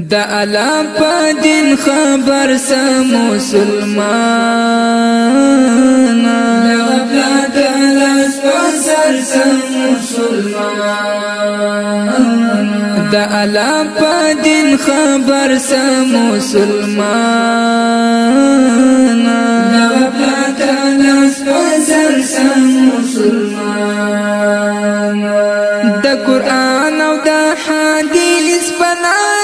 د الله په دین خبر سم مسلمان د الله خبر سم مسلمان د الله په دین خبر سم مسلمان د الله خبر سم مسلمان د قران او د حدیث بنا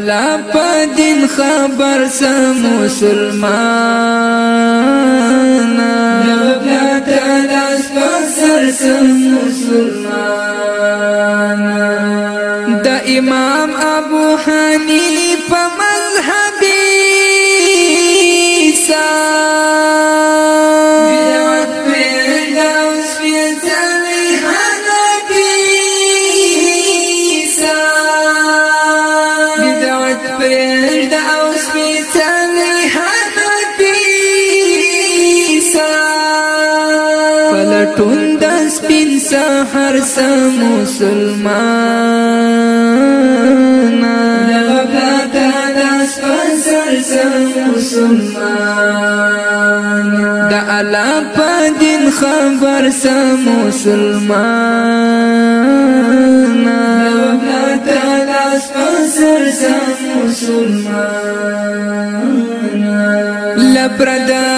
تعالی په دین خبر سم مسلمان سم مسلمان د امام ابو حنیفه پټون د سپین سحر سم مسلمان دغه پتا د سپین سحر سم مسلمان د الله په دین خبر سم مسلمان دغه پتا د سپین سحر سم مسلمان لپاره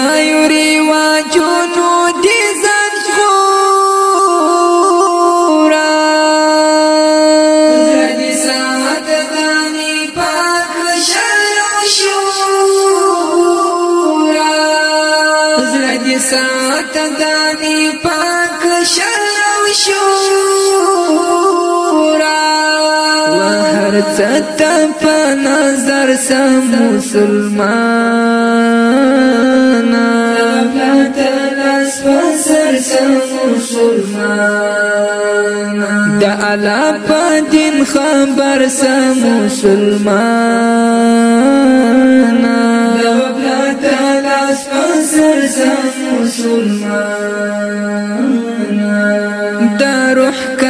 سات دانی پاک شرم شورا وهر چتا په نظر سم مسلمان د دین خبر مسلمان دا روح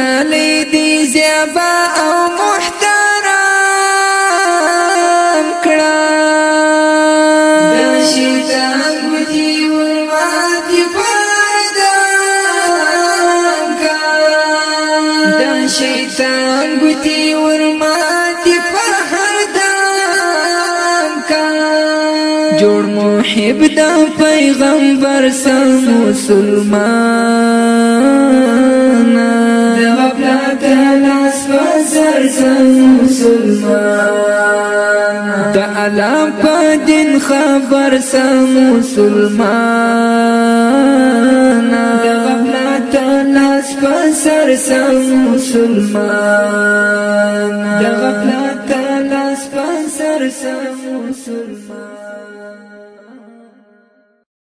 صاحب دا پیغمبر سم مسلمان دا پلاتا لاس وزر سم مسلمان دا علام پا دین خبر سم مسلمان دا پلاتا لاس وزر سم مسلمان دا غفلتا لاس وزر سم مسلمان